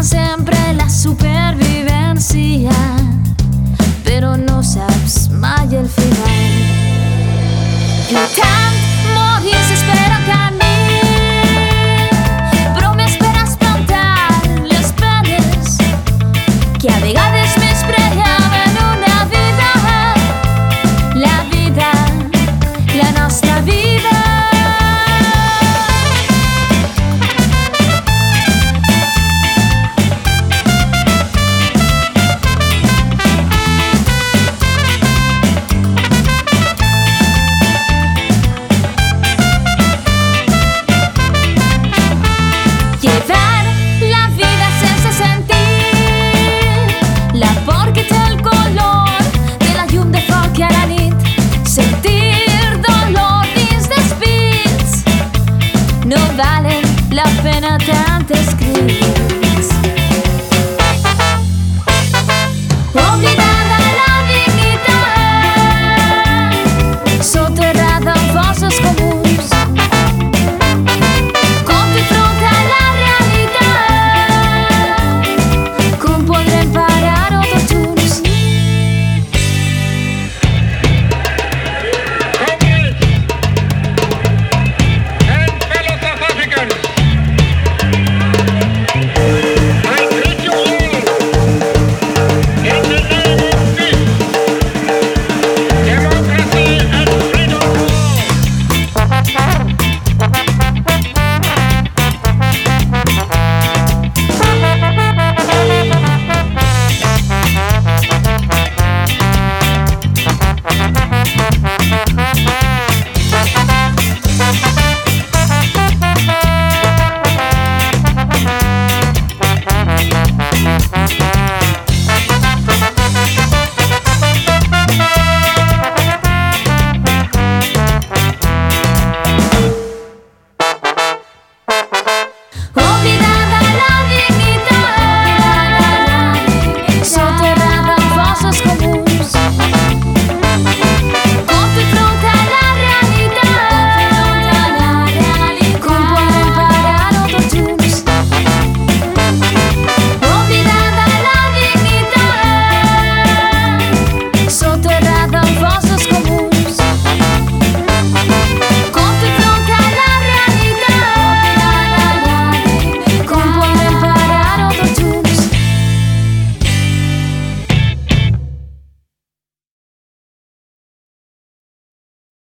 buscan sempre la supervivencia, pero no se mai el